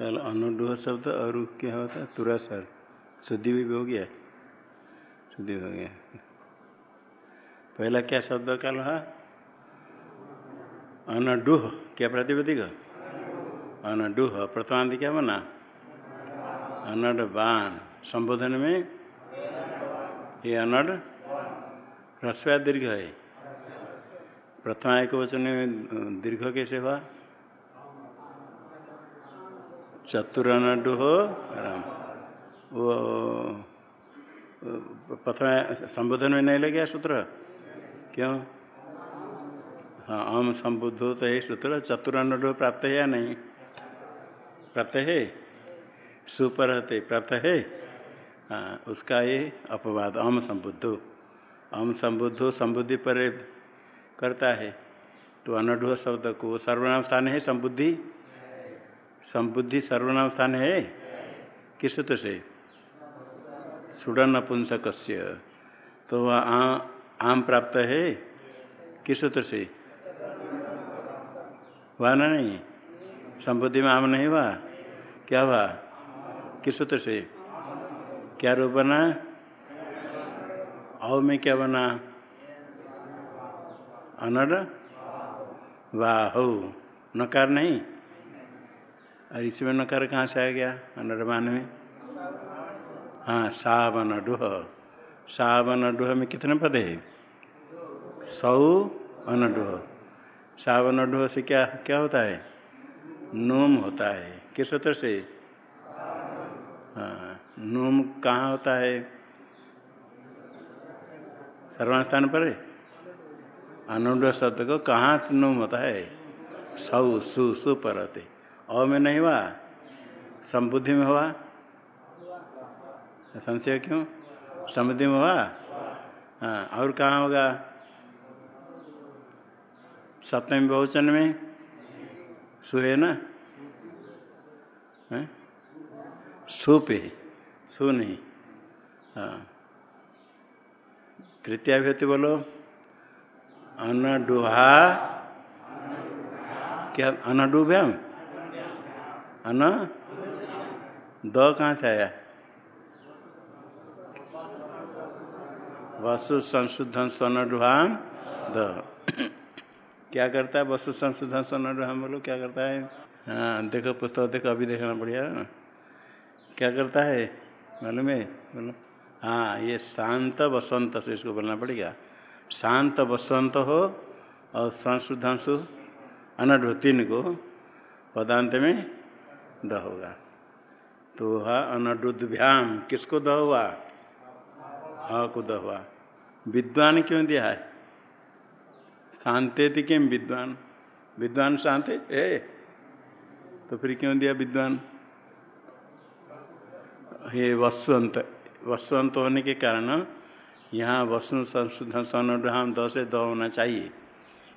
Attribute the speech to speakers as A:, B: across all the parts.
A: कल अनुडुह शब्द और क्या होता है तुरा सर शुद्धि भी हो गया। शुद्धि हो गया। पहला क्या शब्द कल है अनडुह क्या प्रतिपदिक अनडुह प्रथमांत क्या बना? अनड बान संबोधन में ये अनड ह्रस्व दीर्घ है? प्रथमा एक वचन में दीर्घ कैसे हुआ? चतुरनडु हो राम। वो प्रथम संबोधन में नहीं लगे सूत्र? क्यों? हाँ हम संबुद्ध तो है सूत्र, चतुरनडु प्राप्त है या नहीं? प्राप्त है? सुपरहते, प्राप्त है? हाँ उसका ये अपवाद अम संबुद्धो। अम संबुद्धो संबुद्धि पर करता है। तो अनढ़ शब्द को सर्वनाम स्थान है संबुद्धि। संबुद्धि सर्वनाम स्थान है? किस सूत्र से? सुडन नपुंसक तो वह आम प्राप्त है? किस सूत्र से? हुआ ना नहीं। संबुद्धि में आम नहीं हुआ? क्या हुआ? किस सूत्र से? क्या रूप बना? औ में क्या बना? अनड वाह। नकार नहीं? और इसमें नकार कहाँ से आ गया? अनडमान में। हाँ सावन डुह सावन डुह में कितने पद है? सौ अनडुह। सावन डुह से क्या क्या होता है? नोम होता है। किस सूत्र से? हाँ नोम कहाँ होता है? सर्वान स्थान पर है? अनुड शब्द को कहाँ से नोम होता है? सौ, सु सु पर रहते अ में नहीं हुआ? संबुद्धि में हुआ? संशय क्यों? समुद्धि में हुआ? हाँ और कहाँ होगा? सप्तमी बहुचन में? सु है? ना सु पे, सु नहीं। हाँ। तृतीय अभ्यति बोलो। अनडुहा। क्या? अनडुभ्याम? अन द कहाँ से आया? वसु संशुद्धन स्वनडुहाम द। क्या करता है वसु संशुद्धन स्वनडुहाम बोलो, क्या करता है? हाँ देखो पुस्तक, देखो, अभी देखना बढ़िया। क्या करता है? मालूम है? बोलो। हाँ ये शांत बसंत से इसको बोलना पड़ेगा। शांत बसंत हो और संशुद्धांशु अनढ़ तीन को पदांत में द होगा। तो हा अनडुद्भ्याम, किसको द हुआ? हा को द हुआ। विद्वान क्यों दिया है? शांते थी किम विद्वान? विद्वान शांत? है तो फिर क्यों दिया विद्वान? ये वसुअंत वसुअंत होने के कारण यहाँ वसु संशोधन सनुधाम द से द होना चाहिए।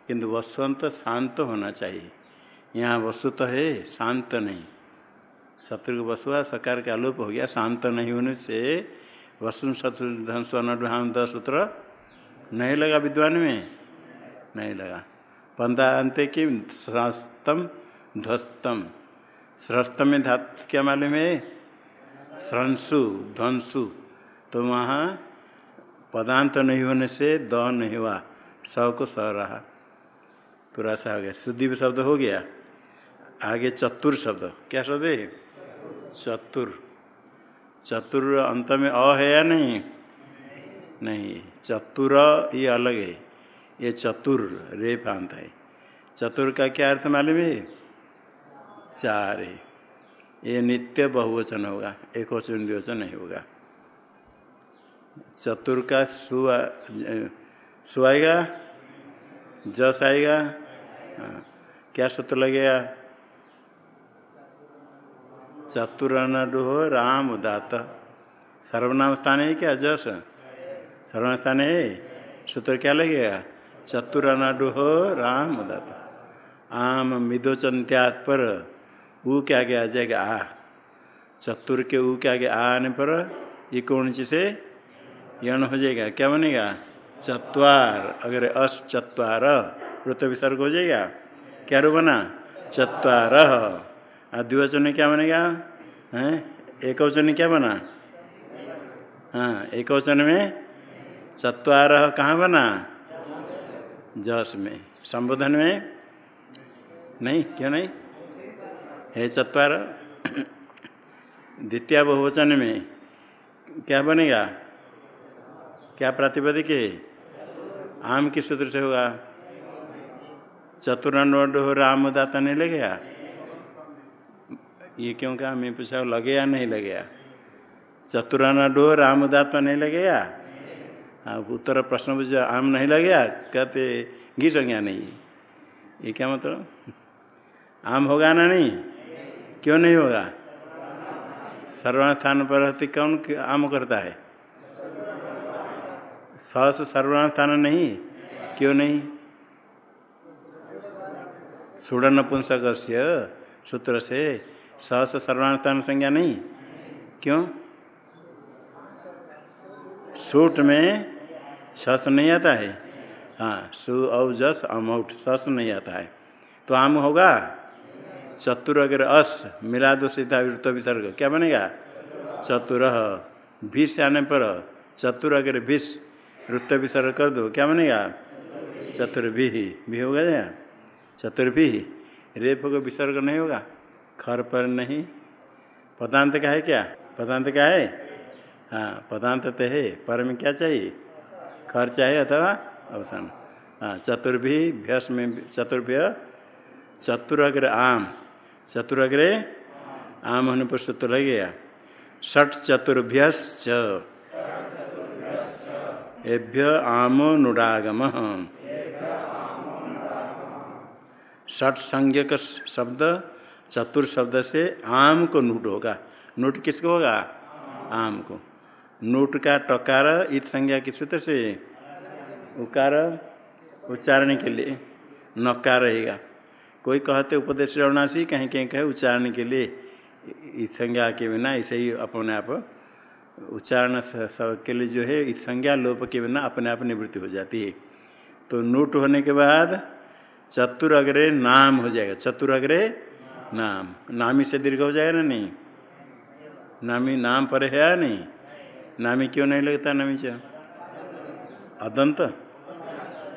A: किंतु वसुअंत शांत होना चाहिए। यहाँ वसु तो है, शांत नहीं। शत्रु को वसुआ सकार का आलोप हो गया, शांत नहीं होने से वसु शत्रु शत्रुधन स्वर्णुहाम द सूत्र नहीं लगा विद्वान में? नहीं लगा। पंदा अंत की स्रस्तम ध्वस्तम। स्रस्त में धातु क्या मालूम है? स्रंसु ध्वंसु। तो वहाँ पदांत नहीं होने से द नहीं हुआ, स को स रहा। तुरा सा हो गया। शुद्धि शब्द हो गया। आगे चतुर शब्द। क्या शब्द है? चतुर। चतुर अंत में अ है या नहीं? नहीं। चतुर ये अलग है। ये चतुर रेप अंत है। चतुर का क्या अर्थ मालूम है? चार है। ये नित्य बहुवचन होगा। एक वचन द्विवचन नहीं होगा। चतुर का सु सु आएगा? जस आएगा? हाँ। क्या सूत्र लगेगा? चतुरनडुह राम उदात सर्वनाम स्थान है क्या जस? सर्वनाम स्थान है? सूत्र क्या लगेगा चतुरनडुह राम उदात आम मिदोचंत्यात पर ऊ क्या आ जाएगा आ। चतुर के ऊ के आगे आ आने पर ये कौन सी से यण हो जाएगा। क्या बनेगा? चतवार। अगर अस चतवार, वृत्त विसर्ग हो जाएगा? क्या रू बना? चतवार। और द्विवचन में क्या बनेगा? हैं? एक वचन क्या बना? हाँ एक वचन में चतवार कहाँ बना? जस में। संबोधन में? नहीं, क्यों नहीं? है चतवार द्वितीय बहुवचन में क्या बनेगा? क्या प्रातिपदिक है आम किस सूत्र से होगा? चतुरान हो राम दाता नहीं लगेगा ये क्यों कहा? मैं पूछा लगे या नहीं लगेगा चतुराना डो रामदाता नहीं लगेगा हाँ उत्तर प्रश्न पूछा, आम नहीं लगेगा कहते घी संज्ञा नहीं ये क्या मतलब? आम होगा ना नहीं? क्यों नहीं होगा? सर्वास्थान पर रहते कौन आम करता है? सहस सर्वास्थान नहीं? क्यों नहीं? सुड़ नपुंसक सूत्र से सहस सर्वास्थान संज्ञा नहीं? क्यों? सूट में सस नहीं आता है। हाँ सु, औ, जस अमौठ सस नहीं आता है। तो आम होगा? चतुर अगर अस, मिला दो सीधा वृत्त विसर्ग, क्या बनेगा? चतुर भीष आने पर चतुर अगर भीष वृत्त विसर्ग कर दो, क्या बनेगा? चतुर्भी भी होगा क्या चतुर्भी रेप को विसर्ग नहीं होगा? खर पर नहीं। पदांत का है क्या? पदांत का है? हाँ पदांत तो है, पर में क्या चाहिए? खर चाहिए अथवा अवसान। हाँ चतुर्भी भ्यस में चतुर्भ्य, चतुरग्र आम। चतुरग्रे आम होने पर सूत्र लगेगा षट चतुर्भ्यश्च। एभ्य आमो नुडागम। षट संज्ञक शब्द चतुर शब्द से आम को नूट होगा। नूट किसको होगा? आम को। नूट का टकार इत संज्ञा किस सूत्र से उकार उच्चारण के लिए नकार रहेगा। कोई कहते उपदेश रवनाशी कहीं कहीं कहे उच्चारण के लिए इस संज्ञा के बिना ऐसे ही अपने आप उच्चारण के लिए जो है इस संज्ञा लोप के बिना अपने आप निवृत्ति हो जाती है। तो नूट होने के बाद चतुर अग्रे नाम हो जाएगा। चतुर अग्रे नाम, नामी से दीर्घ हो जाएगा ना नहीं? नामी नाम पर है या नहीं? नामी क्यों नहीं लगता नामी से? अदंत?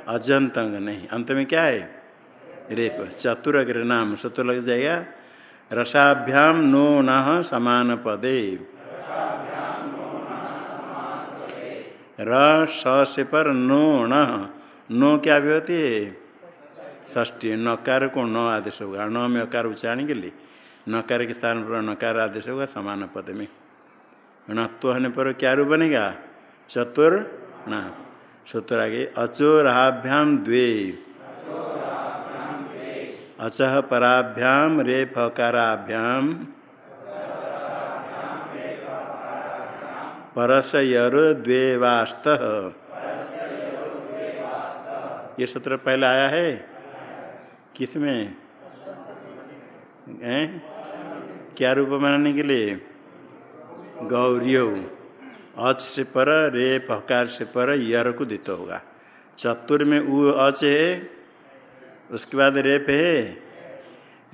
A: अजंत अंग नहीं। अंत में क्या है? रेप चतुर अग्र नाम सत्य लग जाएगा, रसाभ्याम नो न समान पदे। र से पर नो न नो क्या भी होती है? ष्टी नकार को न आदेश होगा न में अकार उच्चारण के लिए नकार के स्थान पर नकार आदेश होगा समान पद में णत्व होने पर क्या रूप बनेगा चतुर न सूत्र आगे अचोराभ्याम द्वे अचह पराभ्याम रे फकाराभ्याम परसयर द्वेवास्त ये सूत्र पहले आया है किसमें हैं? क्या रूप बनाने के लिए? गौरियो। अच से पर, रे पकार से पर, यर को दित होगा। चतुर में उ अच है, उसके बाद रेप है।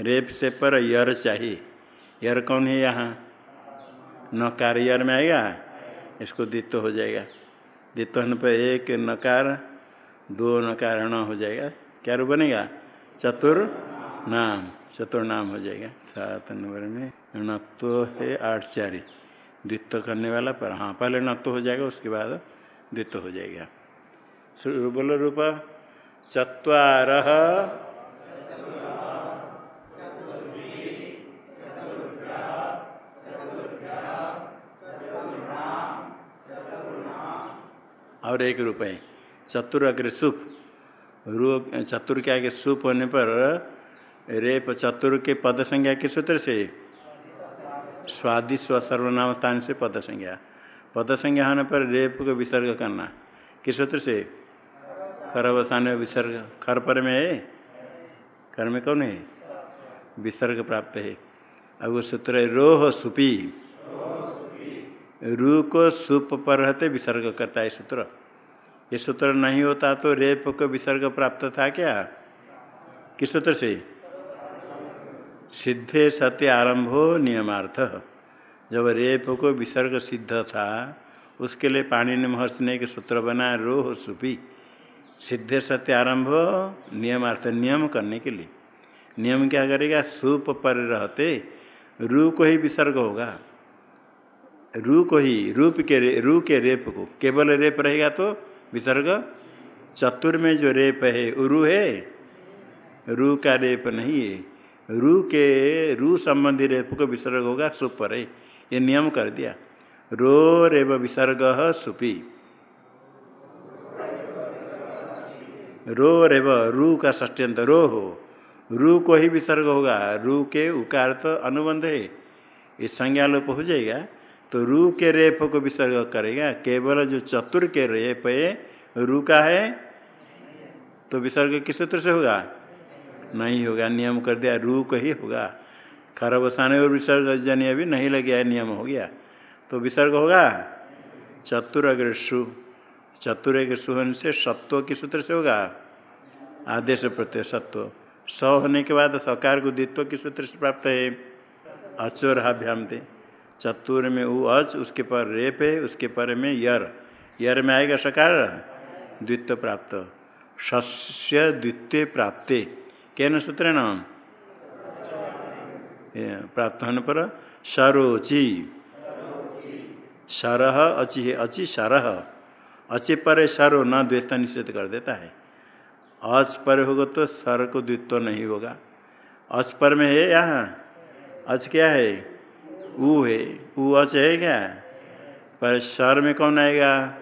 A: रेप से पर यर चाहिए। यर कौन है यहाँ? नकार यर में आएगा, इसको दित्व हो जाएगा। दित्व होने पर एक नकार, दो नकार न हो जाएगा। क्या रूप बनेगा? चतुर नाम चतुर नाम हो जाएगा। सात नंबर में नत्व है आठ चारी द्वित्व करने वाला पर हाँ पहले नत्व हो जाएगा, उसके बाद द्वित्व हो जाएगा। बोलो रूप। चतर और एक रूप है। चतुर अग्र सुप रूप चतुर के आगे सुप होने पर रेप चतुर के पद संज्ञा के सूत्र से स्वादि स्व सर्वनाम स्थान से पद संज्ञा पद संज्ञा होने पर रेप को विसर्ग करना। किस सूत्र से? खरवसान विसर्ग खर पर में है? कर में कौन है? विसर्ग प्राप्त है। अब वो सूत्र है रोह सुपी। रू को सुप पर रहते विसर्ग करता है सूत्र। ये सूत्र नहीं होता तो रेप को विसर्ग प्राप्त था क्या? किस सूत्र से? सिद्धे सत्य आरंभो नियमार्थ। जब रेप को विसर्ग सिद्ध था, उसके लिए पाणी ने महर्षि ने एक सूत्र बनाया, रोह सुपी। सिद्धे सत्य आरंभ नियमार्थ, नियम करने के लिए। नियम क्या करेगा? सूप पर रहते रू को ही विसर्ग होगा। रू को ही, रूप के रू के रेप को। केवल रेप रहेगा तो विसर्ग। चतुर में जो रेप है उरु है, रू का रेप नहीं है। रू के, रू संबंधी रेप को विसर्ग होगा, सुप पर है। ये नियम कर दिया। रो रेव विसर्ग सुपी। रो रेव रू का ष्ट्यंत रो हो। रू को ही विसर्ग होगा। रू के उकार तो अनुबंध है। इस संज्ञा लोप हो जाएगा। तो रू के रेप को विसर्ग करेगा। केवल जो चतुर के रेप है रू का है तो विसर्ग किस सूत्र से होगा? नहीं होगा, नियम कर दिया, रू को ही होगा। खरबसाने और विसर्ग जन्य अभी नहीं लग गया नियम हो गया। तो विसर्ग होगा? चतुर अग्र सु चतुर के सुहन से सत्व की सूत्र से होगा? आदेश प्रत्यय सत्व। स होने के बाद सकार को द्वित्व की सूत्र से प्राप्त है? अचोराभ्याम थे चतुर में वो अच उसके पर रेप है उसके पर में यर। यर में आएगा सकार द्वित्व प्राप्त। शस्य द्वितीय प्राप्ते। कैन सूत्र न प्राप्त होने पर सरोचि शरह अचि है अचि सरह अचि पर सरो न द्वेषता निश्चित कर देता है। अच पर होगा तो सर को द्वित्व नहीं होगा। अच पर में है यहाँ? अच क्या है? ऊ है, ऊ अच है क्या? पर सर में कौन आएगा?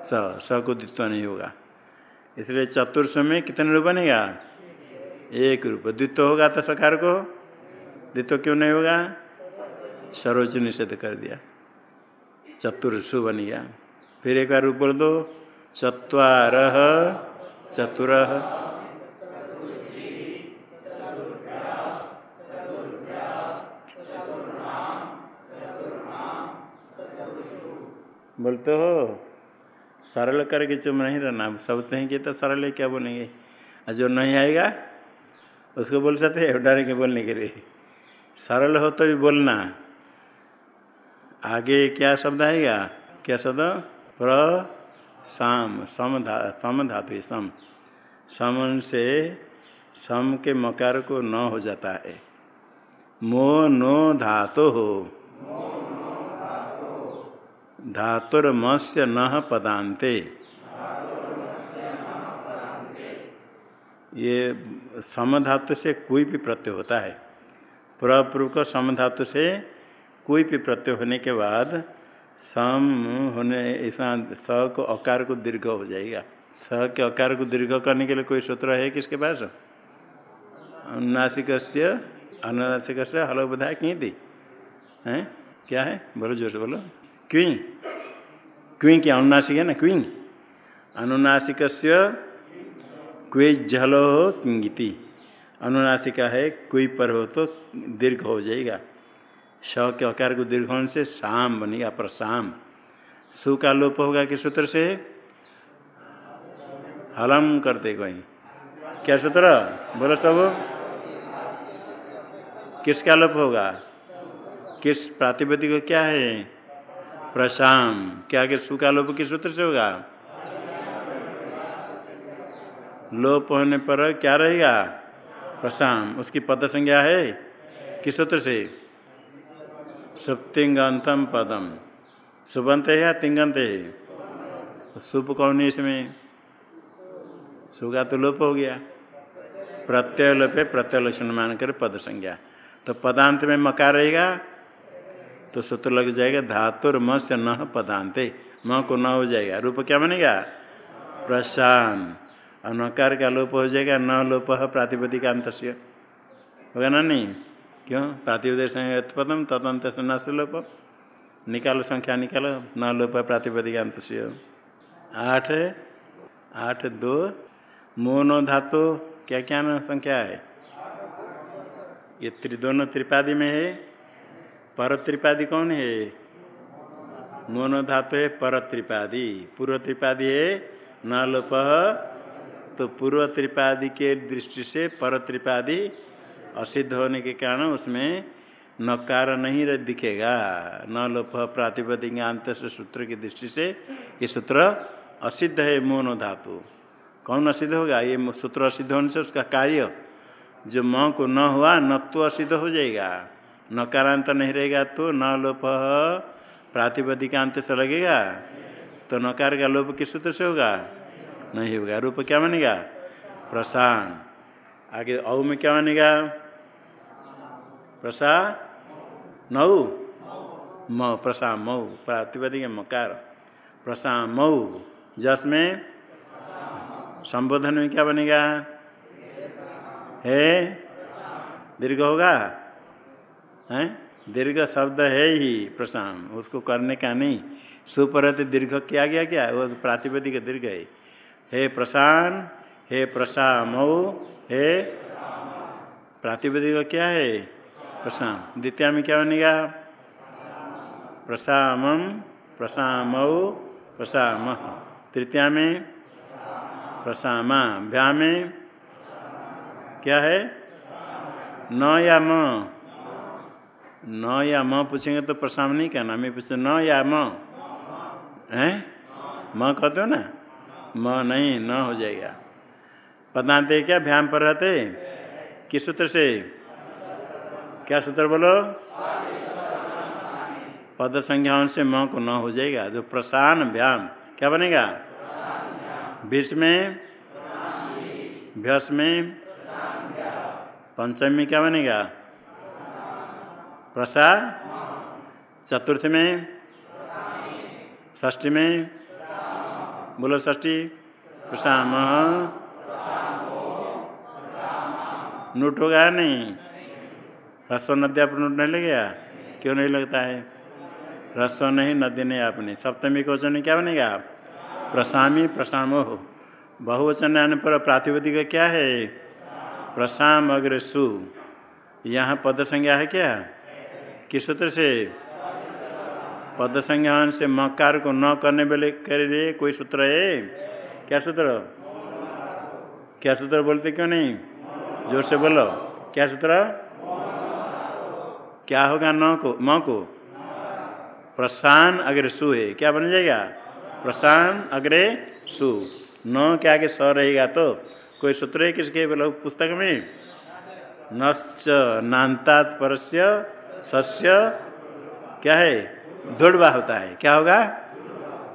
A: स स को द्वित्व नहीं होगा। इसलिए चतुर्थ में कितने रूप बनेगा? एक रूप। द्वित्व होगा तो सकार को? द्वित्व क्यों नहीं होगा? सरोज निषेध कर दिया। चतुर्सु बन गया। फिर एक बार रूप बोल दो। चतवार, चतुर। बोलते हो? सरल करके चुप नहीं रहना। सब कहें कि तो सरल है, क्या बोलेंगे? और जो नहीं आएगा, उसको बोल सकते हैं, डर के बोलने के लिए। सरल हो तो भी बोलना। आगे क्या शब्द आएगा? क्या शब्द? प्र, साम, सम धा, सम धातु सम। सम से, सम के मकार को न हो जाता है। मो, नो धातु हो। धातुर्मस्य न पदांते ये समधातु से कोई भी प्रत्यय होता है। प्रपूर्व को समधातु से कोई भी प्रत्यय होने के बाद सम, होने, इसमें स को अकार को दीर्घ हो जाएगा। स के अकार को दीर्घ करने के लिए कोई सूत्र है किसके पास? अनुनासिक अनुनासिक हलो बधाए कहीं थी हैं? क्या है? बोलो ज़ोर से बोलो। क्वीं क्वीं क्या अनुनासिक है ना क्वीं अनुनासिक क्वे झलो किंगिति अनुनासिका है कोई पर हो तो दीर्घ हो जाएगा श के आकार को दीर्घ होने से शाम बनेगा पर शाम सु का लोप होगा किस सूत्र से हलम करते कोई क्या सूत्र बोलो सब किसका लोप होगा किस प्रातिपदिक क्या है प्रशाम क्या के सुखा लोप किस सूत्र से होगा? लोप होने पर क्या रहेगा? प्रशाम उसकी पद संज्ञा है? किस सूत्र से? सुप्तिंगंतम पदम। सुबंत है या तिंगंत है? सुप कौन है इसमें? सुगा तो लोप हो गया। प्रत्यय लोप है, प्रत्यय लक्षण मान कर पद संज्ञा तो पदांत में मकार रहेगा? तो सूत्र लग जाएगा, धातुर म से न पदांते म को न हो जाएगा। रूप क्या बनेगा? प्रशान और नकार का लोप हो जाएगा, न लोप प्रातिपदिक अंत होगा ना नहीं? क्यों? प्रातिपदिक पदम तदंत से न से लोप। निकालो संख्या, निकालो। न लोप प्रातिपदिक अंत आठ आठ, दो। मोनो धातु क्या क्या संख्या है? ये त्रि, दोनों त्रिपादी में है। पर त्रिपादी कौन है? मोनो धातु है पर पूर्व त्रिपादी है न लोप तो पूर्व त्रिपादी के दृष्टि से पर त्रिपादी असिद्ध होने के कारण उसमें नकार नहीं दिखेगा। न लोप प्रातिपदिक अंत से सूत्र की दृष्टि से ये सूत्र असिद्ध है मोनो धातु कौन असिद्ध होगा? ये सूत्र असिद्ध होने से उसका कार्य जो म को न हुआ न तो असिद्ध हो जाएगा। नकारांत नहीं रहेगा तो न लोप। प्रातिपदिकांत से लगेगा तो नकार का लोप किस सूत्र से होगा? नहीं होगा। रूप क्या बनेगा? प्रशान आगे औ में क्या बनेगा? प्रसा नौ। म। प्रसा मऊ प्रातिपदिक मकार। प्रसा मऊ जस में संबोधन में क्या बनेगा? है? दीर्घ होगा? है? दीर्घ शब्द है ही प्रशान उसको करने का नहीं। सुपरत दीर्घ किया गया क्या? वो प्रातिपदिक दीर्घ है। हे प्रशान हे प्रसा मऊ हे प्रातिपदिक क्या है? प्रशान द्वितीय में क्या बनेगा? प्रसाम प्रसाम प्रसाम तृतीया में प्रसामा भ्या में क्या है? न या म। न या म पूछेंगे तो प्रसाम नहीं कहना, मैं पूछते न या म? है? म कहते हो ना? म नहीं, न हो जाएगा। पदांत क्या भ्याम पर रहते? किस सूत्र से? क्या सूत्र बोलो? पद संज्ञाओं से म को न हो जाएगा जो प्रसान व्याम क्या बनेगा? बीच में? भ्यस में? पंचमी क्या बनेगा? प्रसा चतुर्थ में। ष्ठी में। बोलो ष्ठी प्रसाम नोट होगा नहीं? रसो नद्या पर नोट नहीं लगेगा क्यों नहीं लगता है? रसो नहीं, नदी नहीं आपने। सप्तमी को क्वेश्चन क्या बनेगा? प्रसामी प्रसामो। हो बहुवचन आने पर प्रातिपदिक क्या है? प्रसाम अग्र सु यहाँ पद संज्ञा है क्या? किस सूत्र से पद संज्ञान से मकार को न करने वाले करे कोई सूत्र है? क्या सूत्र? क्या सूत्र बोलते क्यों नहीं? ज़ोर से बोलो। क्या सूत्र? क्या होगा न को? म को? प्रशान अग्रे सु है। क्या बन जाएगा? प्रशान अग्रे सु। न के स रहेगा तो कोई सूत्र है किसके? बोलो, पुस्तक में। नश्च नान्तात परस्य सस्य क्या है? धुड़वा होता है। क्या होगा?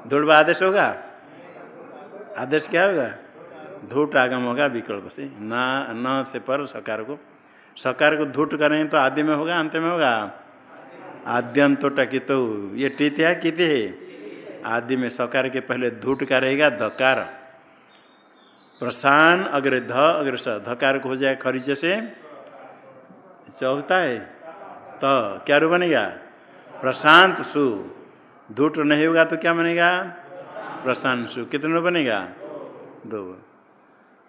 A: धुड़वा आदेश होगा। आदेश क्या होगा? धूट आगम होगा विकल्प से। ना, न से पर सकार को। सकार को धूट करेंगे तो आदि में होगा, अंत में होगा। आद्यंत तो ये टीत है, कित है। आदि में सकार के पहले धूट का रहेगा धकार। प्रशान अग्र ध, अग्र स। धकार को हो जाए खरीचे से। चौथा है तो क्या रूप बनेगा? प्रशांत सु। धूट नहीं होगा तो क्या बनेगा? प्रशांत सु। कितने रूप बनेगा? दो।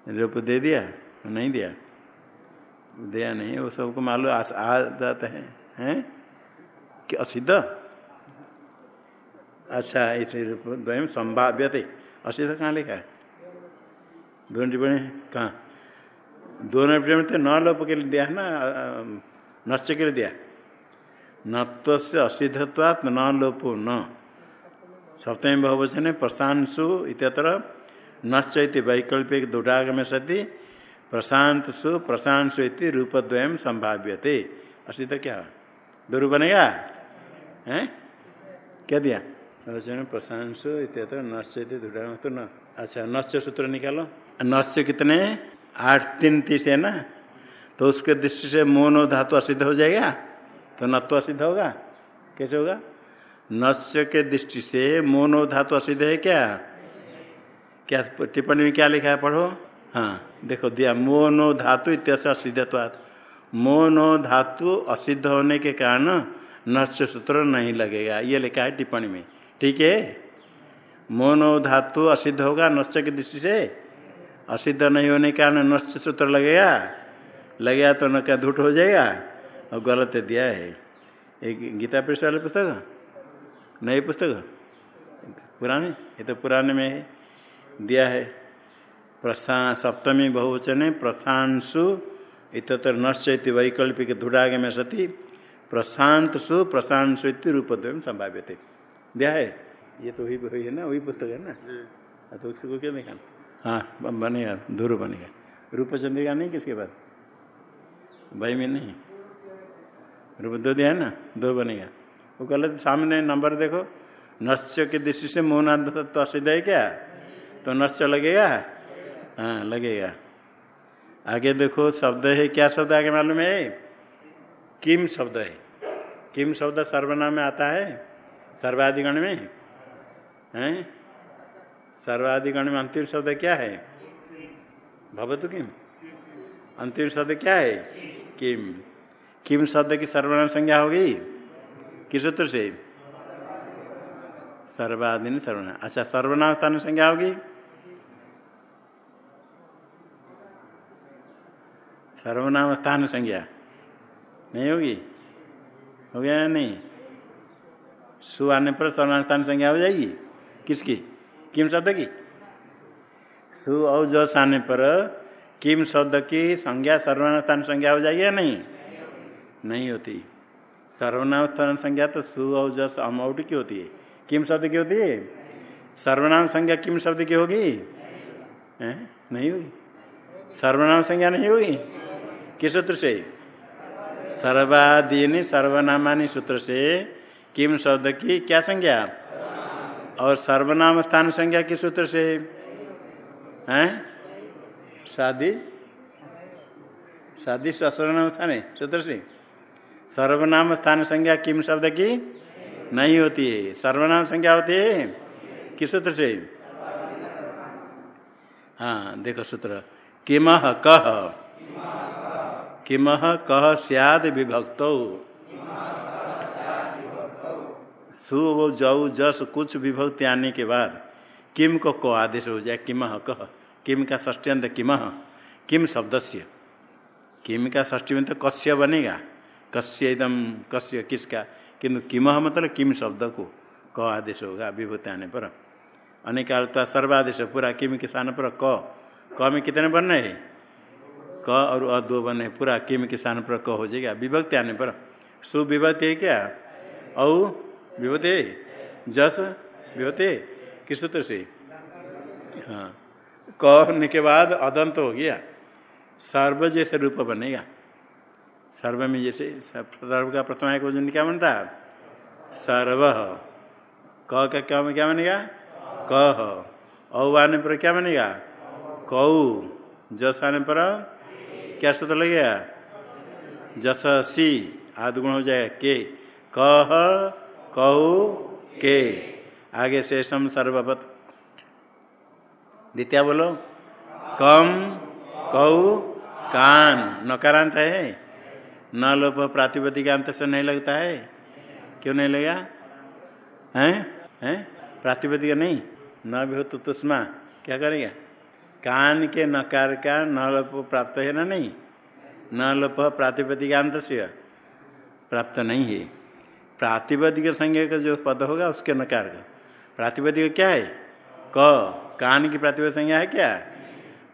A: रूप दे दिया? नहीं दिया। दिया नहीं, वो सबको मालूम आ जाता है। हैं? कि असिद्ध? अच्छा इतने रूप द्वयम संभाव्य थे असिद्ध कहाँ लिखा है? दोनों टिप्पणी कहाँ? दोनों टिप्पणी में तो न लोप के लिए दिया है ना नश्य के लिए दिया नत्व से असिद्धत्वात् न लोपो न। सप्तमी बहुवचन प्रशांशु इतर नश्च वैकल्पिक दुटागम सती प्रशांत सु प्रशांत इति रूपद्वयम संभाव्यते असिद्ध क्या? दो बनेगा हैं? क्या दिया? प्रशांत सु इतर नश्च दुटागम तो न। अच्छा नश्य सूत्र निकालो। नश्य कितने? आठ, तीन, तीस है ना? तो उसके दृष्टि से मोनो धातु असिद्ध हो जाएगा? तो नत्व असिद्ध होगा? कैसे होगा? नश्य के दृष्टि से मोनो धातु असिद्ध है क्या? क्या टिप्पणी में क्या लिखा है? पढ़ो। हाँ देखो, दिया मोनो धातु इत्यस असिद्धत्वात्। मोनो धातु असिद्ध होने के कारण नश्य सूत्र नहीं लगेगा। ये लिखा है टिप्पणी में। ठीक है? मोनो धातु असिद्ध होगा नश्य की दृष्टि से? असिद्ध नहीं होने के कारण नश्य सूत्र लगेगा? लगेगा तो न क्या, धूट हो जाएगा? और गलत दिया है। एक गीता पृष्ठ वाले पुस्तक नई पुस्तक पुराने? ये तो पुराने में है दिया है। प्रशा सप्तमी बहुवचन है प्रशांशु इतर नश्चैति वैकल्पिक धुड़ागे में सती प्रशांत सु प्रशांशु सु रूप संभाव्य थे दिया है? ये तो वही वही है ना? वही पुस्तक है ना? हाँ, तो उसको क्या देखा हाँ बनेगा धुर बनेगा रूप चंद्रिका नहीं किसके बाद? भाई में नहीं। रूप दो दिया है ना? दो बनेगा वो कल सामने नंबर देखो। नश्य की दृष्टि से मोहनाथ तो असिद्ध है क्या? तो नश्य लगेगा? हाँ लगेगा। आगे देखो, शब्द है, क्या शब्द आगे मालूम है? किम शब्द है। किम शब्द सर्वनाम में आता है? सर्वाधिगण में? हैं? सर्वाधिगण में अंतिम शब्द क्या है? भवतु किम? अंतिम शब्द क्या है? किम। किम शब्द की सर्वनाम संज्ञा होगी? किस सूत्र से? सर्वाधीन सर्वनाम। अच्छा सर्वनाम स्थान संज्ञा होगी? सर्वनाम स्थान संज्ञा। नहीं होगी? हो गया या नहीं? सु आने पर सर्वनाम स्थान संज्ञा हो जाएगी? किसकी? किम शब्द की? सु और जस आने पर किम शब्द की संज्ञा सर्वनाम स्थान संज्ञा हो जाएगी या नहीं? नहीं होती। सर्वनाम स्थान संज्ञा तो सु और जस अमौट की होती है। किम शब्द की होती है? सर्वनाम संज्ञा किम शब्द की होगी? नहीं होगी सर्वनाम संज्ञा नहीं होगी किस सूत्र से? सर्वादीन सर्वनामानी सूत्र से। किम शब्द की क्या संज्ञा? और सर्वनाम स्थान संज्ञा किस सूत्र से? हैं? शादी शादी सर्वनाम स्थान सूत्र से। सर्वनाम स्थान संज्ञा किम शब्द की? नहीं होती है। सर्वनाम संज्ञा होती है? किस सूत्र से? हाँ देखो सूत्र। किम कह। किम कह सियाद विभक्त। सु जऊ जस कुछ विभक्ति आने के बाद किम को को आदेश हो जाए? किम कह। किम का ष्टियंत किम किम शब्द से किम का ष्टी में तो कस्य बनेगा? कस्य एकदम कस्य किसका? किंतु किम मतलब किम शब्द को क आदेश होगा विभूति आने पर। अनेक सर्वादेश पूरा किम के स्थान पर? क। क में कितने बनना है? क और अ दो बने पूरा किम के स्थान पर? क हो जाएगा। विभक्ति आने पर। सुविभक्ति है क्या? औ विभूति। जस विभूति। किस सूत्र से? हाँ। कहने के बाद अदंत हो गया। सर्व जैसे रूप बनेगा। सर्व में जैसे सर्व का प्रथम एक वज़न क्या बनता सर्व। क का क्या क्या बनेगा? कह औ आने पर क्या बनेगा? कौ। जस आने पर क्या सूत्र लगेगा? जस सी। आदि गुण हो जाएगा के। कह कौ। के। आगे सम सर्वपत। द्वितीय बोलो। कम। कौ। कान। नकारांत है? न लोप प्रातिपदिकांत से नहीं लगता है। क्यों नहीं लगा? हैं? हैं? प्रातिपदिक नहीं। न भी हो तो तुष्मा। क्या करेगा? कान के नकार का न लोप प्राप्त है ना नहीं? न लोप प्रातिपदिकांत से प्राप्त नहीं है। प्रातिपदिक संज्ञा का जो पद होगा, उसके नकार का। प्रातिपदिक क्या है? क। कान की प्रातिपदिक संज्ञा है क्या?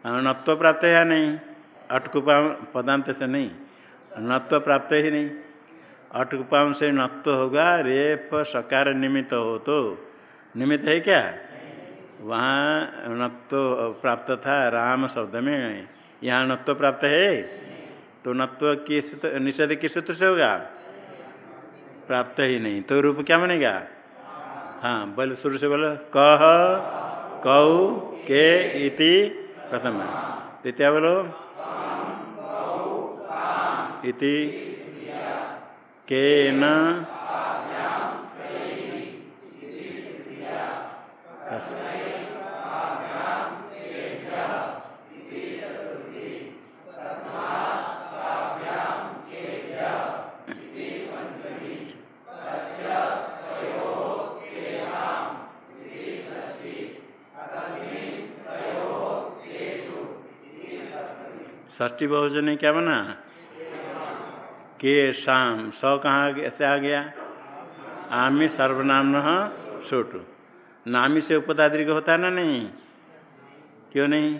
A: नत्व प्राप्त है या नहीं? अटकुपा पदांत से नहीं। नत्व प्राप्त ही नहीं। अटकुपाम से नत्व होगा रेफ सकार निमित्त हो तो। निमित्त है क्या? वहाँ नत्व प्राप्त था, राम शब्द में। यहाँ नत्व प्राप्त है? तो नत्व किस निषेध किस सूत्र से होगा। प्राप्त ही नहीं तो रूप क्या बनेगा? हाँ बल शुरू से बोलो। कह कौ के इति प्रथम। द्वितीय बोलो। इति के न ष्टी बहुजन क्या बना? के शाम स कहाँ से आ गया? आमी सर्वनाम छोटू। नामी से उपदाद्रिक होता है ना नहीं? क्यों नहीं?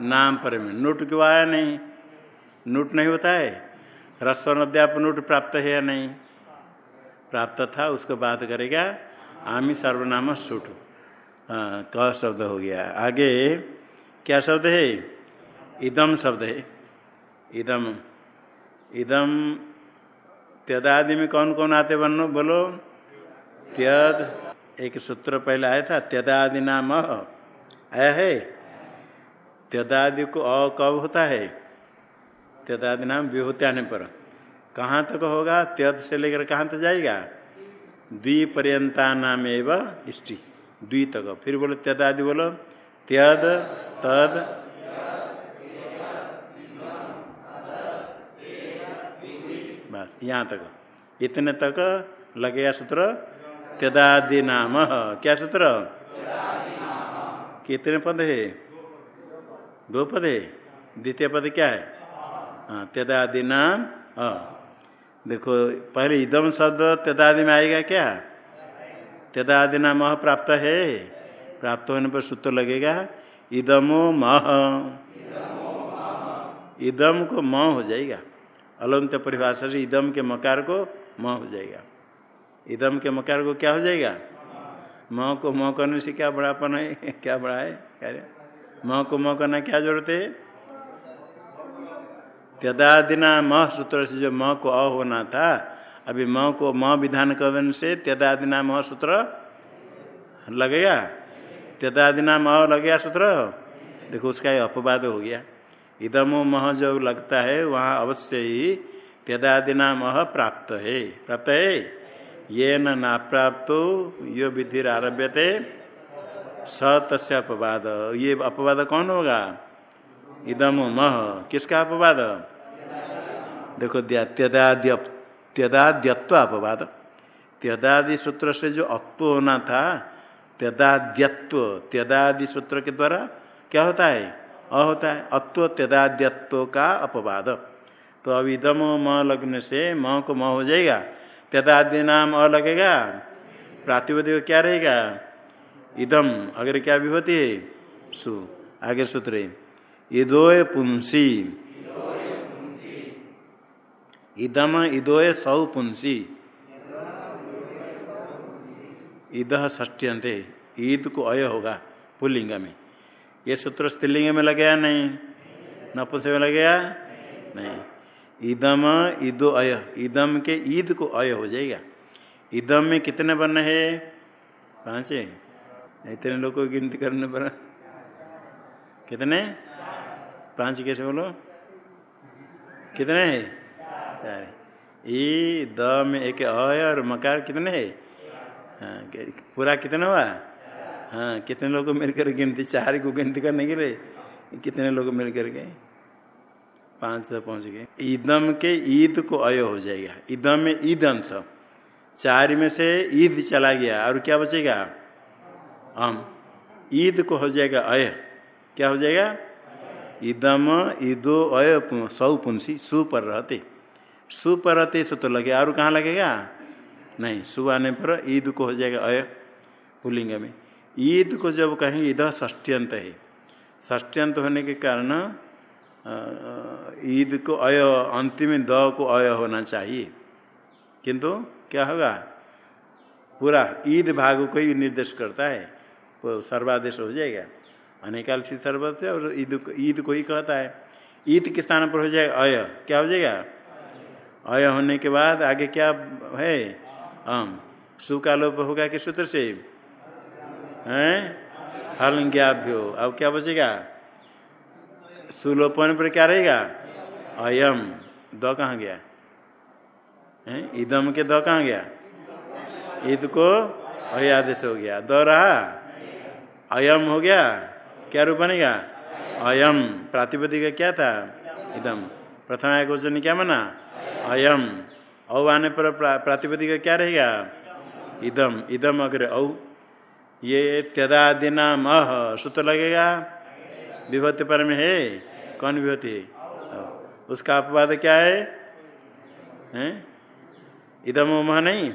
A: नाम पर में। नोट क्यों आया नहीं? नूट नहीं होता है? रस्व नद्याप नूट प्राप्त है या नहीं? प्राप्त था उसको बात करेगा आमी सर्वनाम सुट हाँ, क शब्द हो गया। आगे क्या शब्द है? इदम शब्द है। इदम। इदम त्यदादि में कौन कौन आते बनो, बोलो? त्यद, एक सूत्र पहले आया था, त्यदादि नाम आया है? त्यदादि को अ कब होता है? त्यदादि नाम विभूति आने पर। कहाँ तक तो होगा? त्यद से लेकर कहाँ तक तो जाएगा? द्विपर्यंता नाम एवं इष्टि। द्वि तक। फिर बोलो, त्यदादि बोलो। त्यद, तद बस यहाँ तक। इतने तक लगेगा सूत्र? त्यदादि नाम। क्या सूत्र? कितने पद है? दो पद है। द्वितीय पद क्या है? हाँ त्यदादि नाम। हाँ। देखो, पहले इदम शब्द त्यदादि में आएगा क्या? त्यदादि नाम प्राप्त है। प्राप्त होने पर सूत्र लगेगा, इदमो मह। इदम को म हो जाएगा। अलंत परिभाषा से इदम के मकार को म हो जाएगा। इदम के मकार को क्या हो जाएगा? म को म करने से क्या बड़ापन है? क्या बड़ा है? क्या म को म करना क्या ज़रूरत है? त्यदादिना म सूत्र से जो म को अ होना था, अभी म को म विधान करने से त्यदादिना म सूत्र लगेगा? त्यदादिना म लगेगा सूत्र? देखो उसका अपवाद हो गया। इदमो मह जो लगता है, वहाँ अवश्य ही त्यदादिना मह प्राप्त है। प्राप्त है? ये न प्राप्त, यो विधि आरभ्यते। स तस् अपवाद। ये अपवाद कौन होगा? इदम मह। किसका अपवाद? देखो त्यदाद्य, त्यदाद्यत्व अपवाद। त्यदादि सूत्र से जो अत्व होना था, त्यदाद्यत्व, त्यदादि सूत्र के द्वारा क्या होता है? अ होता है, अत्व त्यदाद्यत्व का अपवाद। तो अब इदम म लगने से म को म हो जाएगा। त्यदाद्य नाम अ लगेगा, प्रातिपदिक क्या रहेगा? इदम, अगर क्या विभूति है? सु, आगे सूत्र इदोय पुंसी। इदम, इदोय सौ पुंसी। ईद ष्टियंते ईद को अय होगा पुलिंग में। ये सूत्र स्त्रीलिंग में लगे नहीं? नपुंस में लगेगा नहीं। ईदम ईदो अय। ईदम के ईद को अय हो जाएगा। ईदम में कितने वर्ण है? पाँच इतने लोग को गिनती करने पर। कितने? पाँच कैसे बोलो? कितने है? ई द में एक अय और मकार कितने है? हाँ पूरा कितना हुआ? हाँ कितने लोग मिलकर गिनती, चार को गिनती करने के लिए? कितने लोग मिलकर गए? पाँच सौ पहुँच गए। ईदम के ईद को अय हो जाएगा। ईदम में ईद अंश चार में से ईद चला गया, और क्या बचेगा? अम ईद को हो जाएगा अय। क्या हो जाएगा? ईदम, ईदो, अय सौ पुंसी, सु पर रहते। सु पर रहते सो तो लगे। और कहाँ लगेगा? नहीं, सु आने पर ईद को हो जाएगा अय। पुलिंग में। ईद को जब कहेंगे ईद ष्टियंत है। ष्टियंत होने के कारण ईद को अय, अंतिम द को अय होना चाहिए। किंतु क्या होगा? पूरा ईद भाग को ही निर्देश करता है। तो सर्वादेश हो जाएगा। अनेकाल से सर्वत और ईद ईद को ही कहता है। ईद के स्थान पर हो जाएगा अय। क्या हो जाएगा? अय होने के बाद आगे क्या है? आम। सु का लोप होगा कि सूत्र से। हैं? हलंग्याभ्यो अब क्या बचेगा? सुलोपन पर क्या रहेगा? अयम। द कहाँ गया? है? इदम के द कहाँ गया? ईद को अयादेश हो गया। द रहा? अयम हो गया। क्या रूप बनेगा? अयम। प्रातिपदिक क्या था? इदम। प्रथम एक वचन क्या माना? अयम। औ आने पर, प्रातिपदिक क्या रहेगा? इदम। इदम अग्र औ ये त्यदादि नाम अह सूत्र लगेगा। विभूति पर में है? कौन विभूति? है। उसका अपवाद क्या है? हैं? इदम मह नहीं?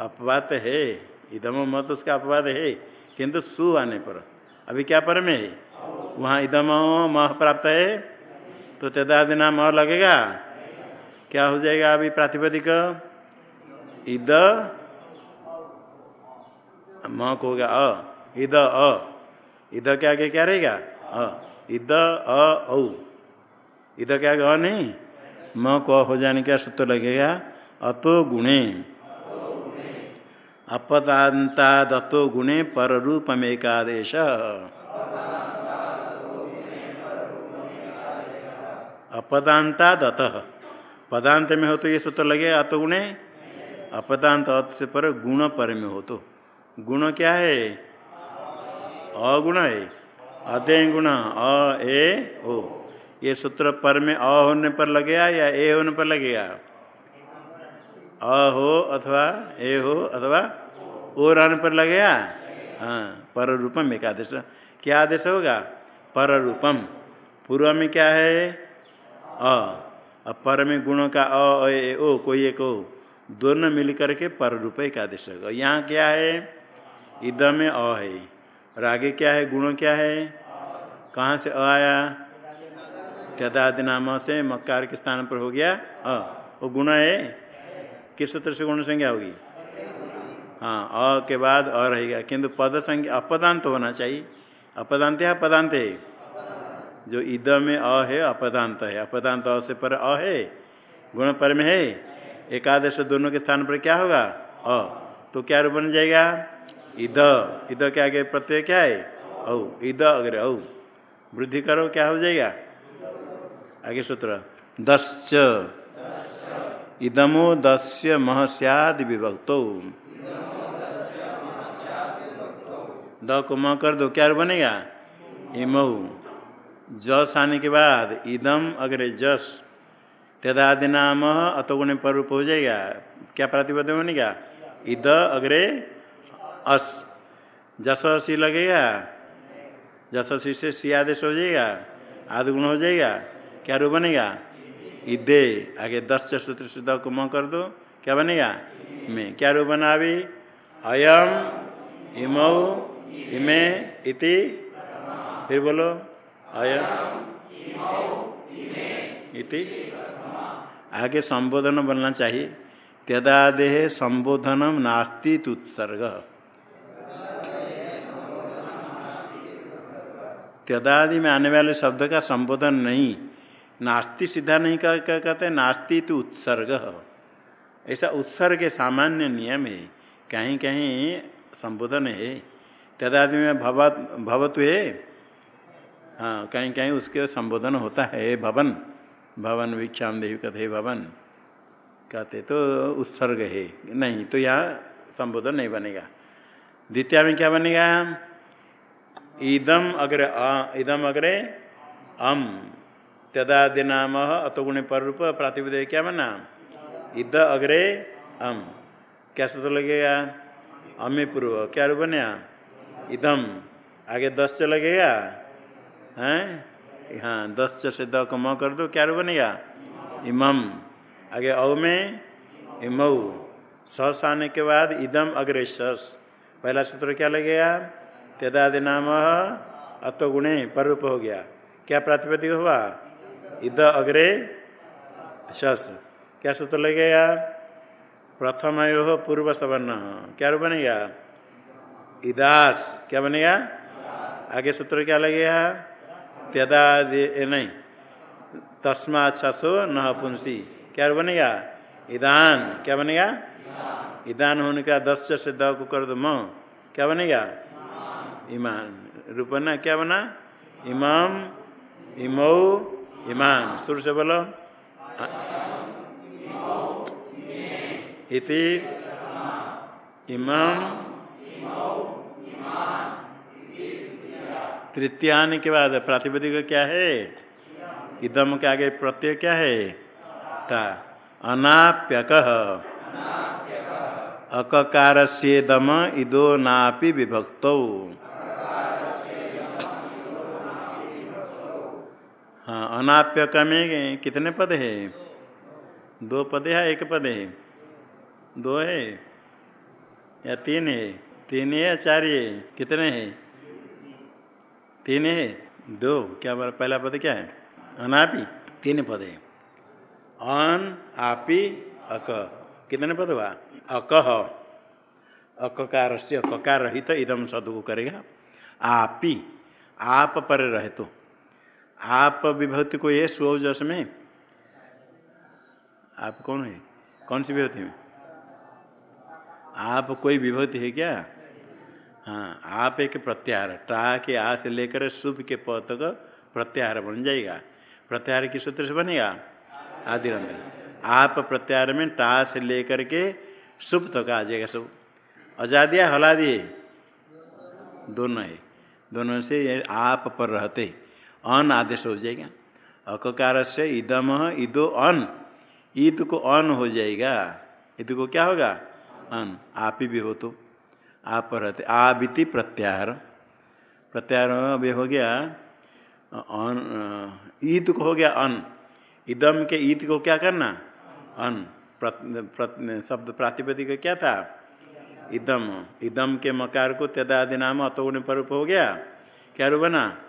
A: अपवाद है। इदम मह तो उसका अपवाद है। किंतु सु आने पर। अभी क्या पर में है? वहाँ इदम मह प्राप्त है। तो तो तदादि नाम और लगेगा। क्या हो जाएगा अभी प्रातिपदिक? इद म को होगा अ, इद अ। इद के आगे क्या रहेगा? अ। इद, अ, औ। के आगे अ नहीं। म, को, हो जाने का सूत्र लगेगा, अतो गुणे। अपदांता दत्तो गुणे पर रूप में एकादेश अपदांता दत पदांत में हो तो ये सूत्र लगे अतो गुणे। अपदांत से पर गुण पर में हो तो। गुण क्या है? अगुण है। अदय गुण, अ, ए, ओ। ये सूत्र पर में अ होने पर लगेगा या ए होने पर लगेगा? अ हो अथवा ए हो अथवा ओ रहने पर लगेगा? हाँ पर रूपम एक आदेश क्या आदेश होगा? पर रूपम पूर्व में क्या है? अ। अब पर में गुणों का अ ए, ओ, कोई एक ओ दोनों मिल करके पर रूप एक आदेश होगा। यहाँ क्या है? इद में अ है। और आगे क्या है? गुण क्या है? कहाँ से अ आया? त्यदादि नाम से मक्कार के स्थान पर हो गया अ। वो गुण है? किस सूत्र से गुण संज्ञा होगी? हाँ अ के बाद अ रहेगा। किंतु पद संज्ञा, अपदांत तो होना चाहिए। अपदांत है पदांत है? जो ईद में अ है, अपदांत है। अपदांत अ से पर अ है? गुण पर में है? एकादश दोनों के स्थान पर क्या होगा? अ। तो क्या रूप बन जाएगा? ईद ईद के आगे प्रत्यय क्या है? औ ईद अगर औ। वृद्धि करो, क्या हो जाएगा? आगे सूत्र। दश्च। इदमो दस्य मह सद विभक्तो। द को म कर दो, क्या बनेगा? इमऊ जस आने के बाद इदम अग्रे जस तदादि नाम अतोगुण पर हो जाएगा। क्या प्रतिबद्ध बनेगा? इद अग्रे अस। जस सी लगेगा जससी से सी आदेश हो जाएगा आदि गुण हो जाएगा, क्या रूप बनेगा? इदे। आगे दस सूत्र शुद्ध को म कर दो, क्या बनेगा? में। क्या रूप बना अभी अयम इमऊ इमे, इति। फिर बोलो, अयम, इति। आगे संबोधन बनना चाहिए। त्यदादेह संबोधनम नास्ती उत्सर्ग त्यदादि में आने वाले शब्द का संबोधन नहीं। नास्ति सीधा नहीं कह कहते, नास्ति तो उत्सर्ग ऐसा उत्सर्ग सामान्य नियम है। कहीं कहीं संबोधन है। त्यदादि में भवत भवत है। हाँ कहीं कहीं उसके संबोधन होता है। भवन भवन भिक्षाम देवी कथे भवन। कहते तो उत्सर्ग है। नहीं तो यहाँ संबोधन नहीं बनेगा। द्वितीय में क्या बनेगा? इदम अग्रे इदम अग्रे अम। त्यदादि नाम अतोगुण पर रूप प्रातिपद क्या बना इद अग्रे अम। क्या सूत्र लगेगा अमे पूर्व। क्या रूप बने इदम। आगे दस च लगेगा हैं? हाँ दस च से द को कर दो। क्या रूप बनेगा इमम। आगे औ में इमऊ सस आने के बाद इदम अग्रे सस पहला सूत्र क्या लगेगा त्यदादि नाम अतो गुणे पर रूप हो गया। क्या प्रातिपदिक हुआ? इद अग्रे शस। क्या सूत्र लगेगा प्रथम यो पूर्व सवर्ण क्या रूप बनेगा? इदास। क्या बनेगा? आगे सूत्र क्या लगेगा त्यदादि नहीं। तस्मा छसो न पुंसी। क्या बनेगा? इदान। क्या बनेगा? इदान होने का दस से द को कर दो म। क्या बनेगा? ईमान रूप बना क्या बना? इमाम इमऊ ईमान शुरू से बोलो। इति, इमाम, तृतीयान के बाद प्रातिपदिक क्या है? इदम के आगे प्रत्यय क्या है? का अनाप्यक। अककार से दम इदो नापि विभक्त। हाँ अनाप्यक में कितने पद है? दो पद है, एक पद है। दो है? या तीन है? तीन है या चार है? कितने है? तीन है? दो। क्या बोला पहला पद क्या है? अनापी। तीन पद है। अन, आपी, अक। कितने पद हुआ? अकह अककार से ककार रहित इदम सद करेगा। आपी। आप पर रहे तो आप विभूति को ये स्वजस में? आप कौन है? कौन सी विभूति में? आप कोई विभूति है क्या? हाँ आप एक प्रत्याहार, टा के आ से लेकर शुभ के प तक प्रत्याहार बन जाएगा। प्रत्याहार किस सूत्र से बनेगा? आदि रंग आप प्रत्याहार में टा से लेकर के शुभ तक आ जाएगा सब आजादिया हला दिए दोनों है। दोनों से आप पर रहते। अन आदेश हो जाएगा। अककार से इदम इदो अन। ईद को अन हो जाएगा। ईद को क्या होगा? अन। आप ही भी हो तो। आप रहते। आ बीती प्रत्याहार। प्रत्याहार अभी हो गया। अन ईद को हो गया अन। इदम के ईद को क्या करना? अन। शब्द प्रातिपदिक क्या था? इदम। इदम के मकार को तदादि नाम अतोगुण पर हो गया। क्या रू बना?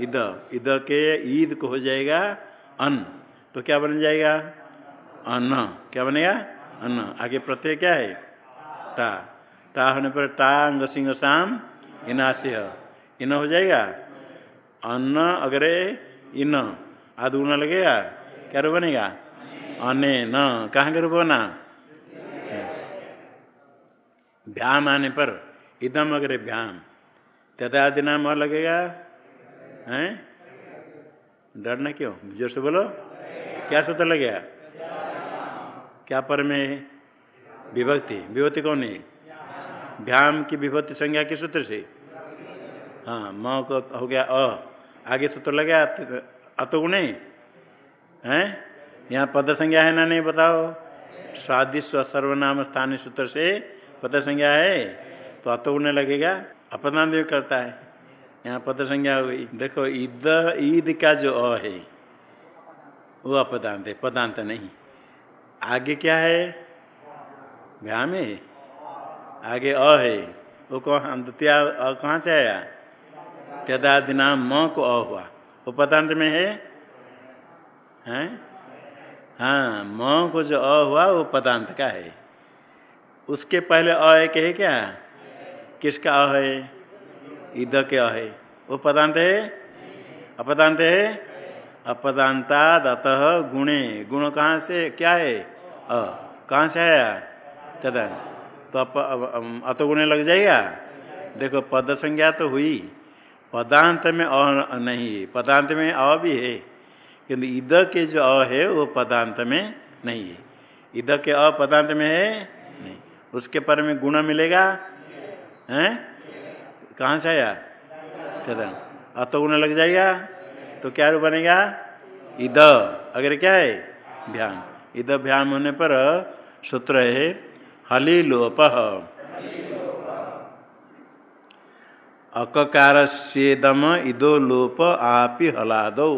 A: ईद ईद के ईद को हो जाएगा अन। तो क्या बन जाएगा? अन्न क्या बनेगा? अन्न आगे प्रत्यय क्या है? टा टा होने पर टा अंग सिंह शाम इनास्य इन हो जाएगा? अन्न अगरे इन। आदि गुना लगेगा? क्या रूप बनेगा? अने न कहाँ के रूप बना? भ्याम आने पर। इदम अग्रे भ्याम। तदादि नाम लगेगा? हैं? डरना क्यों? ज़ोर से बोलो। क्या सूत्र लगेगा क्या पर में विभक्ति? विभक्ति कौन है? भ्याम की विभक्ति संज्ञा के सूत्र से? हाँ म को हो गया अ। आगे सूत्र लग गया अतुगुण। है? यहाँ पद संज्ञा है ना नहीं बताओ? स्वादिष्ट सर्वनाम स्थानीय सूत्र से पद संज्ञा है। तो अतुगुण लगेगा। अपना भी करता है। यहाँ पद संज्ञा हुई देखो ईद ईद का जो अ है, वो अपदांत है, पदांत नहीं। आगे क्या है? भ्याम है। आगे अ है। वो कौन द्वितीय अ कहाँ से आया? त्यदादि नाम म को अ हुआ। वो पदांत में है? हैं? हाँ म को जो अ हुआ, वो पदांत का है। उसके पहले अ है क्या? किसका अ है? ईद के अ है? वो पदांत है? अपदांत है? अपदांता अतः गुणे। गुण कहाँ से? क्या है? अ, कहाँ से आया? तदन। तो अप अत गुणे लग जाएगा? देखो पद संज्ञा तो हुई। पदांत में अ नहीं है। पदांत में अ भी है। किंतु ईद के जो अ है, वो पदांत में नहीं है। ईद के अ पदांत में है? नहीं। उसके पर में गुण मिलेगा? हैं? कहाँ से आया? तदन अत गुण लग जाएगा। तो क्या रूप बनेगा? इद अगर क्या है? भ्याम इद भ्याम होने पर सूत्र है हली लोप अककार सेदम इदो लोप आपि हलादो।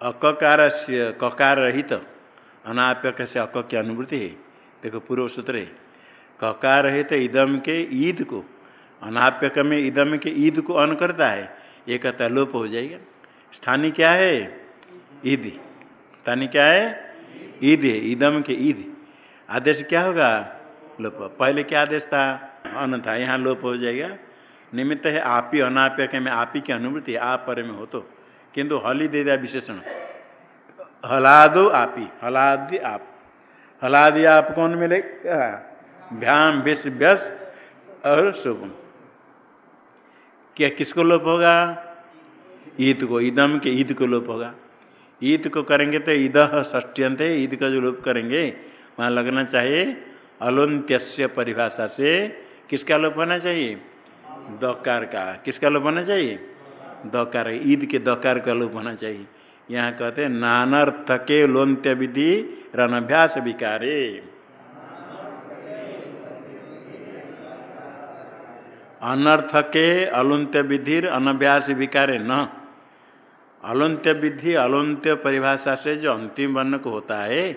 A: अककार से ककार रहित। अनाप्यक से अक की अनुभूति है? देखो पूर्व सूत्र है। ककार रहित इदम के ईद को, अनाप्यक में इदम के ईद को अन करता है ये कहता लोप हो जाएगा। स्थानीय क्या है? ईद। स्थानीय क्या है? ईद है ईदम के ईद। आदेश क्या होगा? लोप। पहले क्या आदेश था? अन था, यहाँ लोप हो जाएगा। निमित्त है आप ही अनाप्यक में आप ही की अनुभूति आप पर में हो तो। किंतु हल ही दे दिया विशेषण। हलादो आप ही हलादि आप। हलादि आप, कौन मिलेगा? भ्याम, विष, व्यस और शुभम। क्या किसको लोप होगा? ईद को। ईदम के ईद को लोप होगा। ईद को करेंगे तो ईद ष्टियंत ईद का जो लोप करेंगे, वहाँ लगना चाहिए अलोन्त्य परिभाषा से। किसका लोप होना चाहिए? दकार का। किसका लोप होना चाहिए? दकार। ईद के दकार का लोप होना चाहिए। यहाँ कहते हैं नानर्थ के लोन्त्य विधि रनभ्यास विकारे। अनर्थ के अलुंत्य विधि अनभ्यास विकारे न। अलुंत्य विधि अलुंत्य परिभाषा से जो अंतिम वर्ण को होता है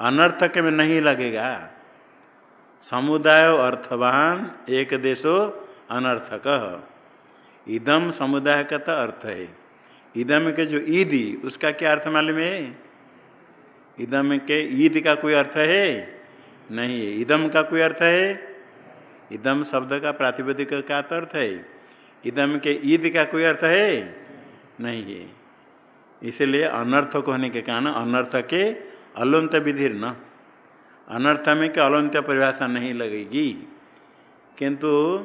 A: अनर्थक में नहीं लगेगा। समुदाय अर्थवान, एक देशो अनर्थक। इदम समुदाय का तो अर्थ है। इदम के जो ईद, उसका क्या अर्थ मालूम है? इदम के ईद का कोई अर्थ है? नहीं है। इदम का कोई अर्थ है? इदम शब्द का प्रातिपदिक का अर्थ है। इदम के ईद का कोई अर्थ है? नहीं है। इसलिए अनर्थक होने के कारण अनर्थ के अलंत विधि न। अनर्थ में क्या अलंत परिभाषा नहीं लगेगी? किंतु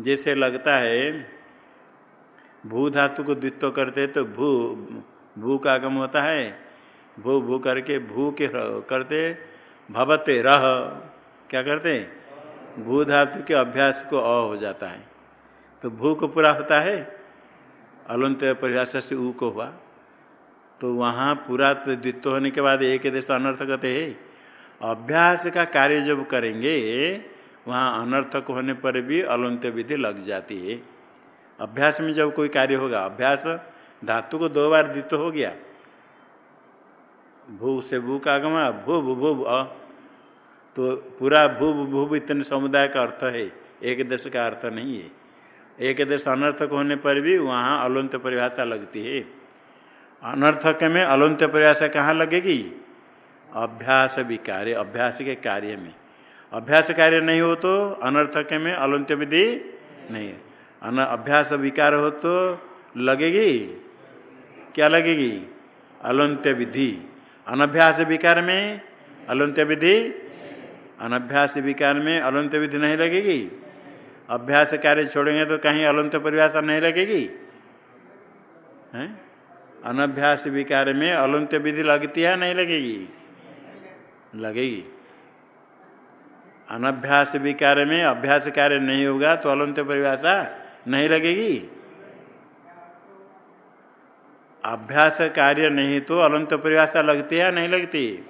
A: जैसे लगता है भू धातु को द्वित्व करते तो भू भू का आगम होता है। भू भू करके भू के करते भवते रह। क्या करते? भू धातु के अभ्यास को अ हो जाता है। तो भू को पूरा होता है, अलंत परिभाषा से ऊ को हुआ। तो वहाँ पूरा तो द्वित्व होने के बाद एक देश अनर्थ कहते हैं। अभ्यास का कार्य जब करेंगे, वहाँ अनर्थक होने पर भी अलंत्य विधि लग जाती है। अभ्यास में जब कोई कार्य होगा, अभ्यास धातु को दो बार द्वित्व हो गया। भू से भू का आगम भू भू भू तो पूरा भू भू इतने समुदाय का अर्थ है। एक देश का अर्थ नहीं है। एक देश अनर्थक होने पर भी वहाँ अलंत परिभाषा लगती है। अनर्थक में अलंत परिभाषा कहाँ लगेगी? अभ्यास विकार्य अभ्यास के कार्य में। अभ्यास कार्य नहीं हो तो अनर्थक में अलंत्य विधि नहीं। अन अभ्यास विकार हो तो लगेगी? क्या लगेगी? अलंत्य विधि। अनभ्यास विकार में अलंत्य विधि? अनभ्यास विकार में अलंत्य विधि नहीं लगेगी। अभ्यास कार्य छोड़ेंगे तो कहीं अलंत परिभाषा नहीं लगेगी। है? अनभ्यास विकार में अलंत्य विधि लगती है नहीं लगेगी? लगेगी। अनभ्यास विकार में अभ्यास कार्य नहीं होगा तो अलंत परिभाषा नहीं लगेगी? अभ्यास कार्य नहीं तो अलंत परिभाषा लगती है नहीं लगती?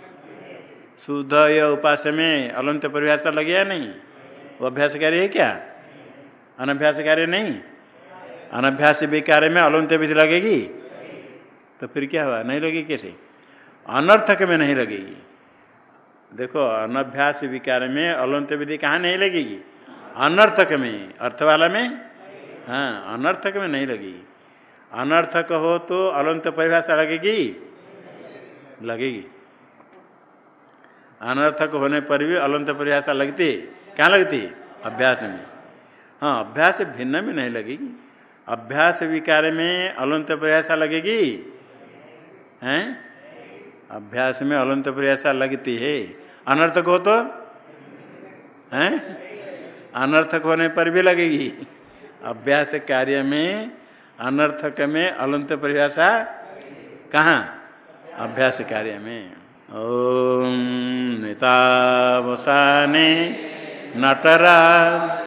A: शुद्ध या उपास में अलंत परिभाषा लगे या नहीं? वो अभ्यास कार्य है क्या? अनभ्यास कार्य नहीं? अनभ्यास विकार में अलंत विधि लगेगी? तो फिर क्या हुआ? नहीं लगेगी कैसे? अनर्थक में नहीं लगेगी। देखो, अनभ्यास विकार में अलंत विधि कहाँ नहीं लगेगी? अनर्थक में। अर्थ वाला में? हाँ अनर्थक में नहीं लगेगी। अनर्थक हो तो अलंत परिभाषा लगेगी? लगेगी। अनर्थक होने पर भी अलंत परिभाषा लगती। क्या लगती? अभ्यास में। हाँ अभ्यास भिन्न में नहीं लगेगी। अभ्यास विकार में अलंत परिभाषा लगेगी? हैं? अभ्यास में अलंत परिभाषा लगती है। अनर्थक हो तो? हैं? अनर्थक होने पर भी लगेगी। अभ्यास कार्य में अनर्थक में अलंत परिभाषा कहाँ? अभ्यास कार्य में। ओम नेता नटराज।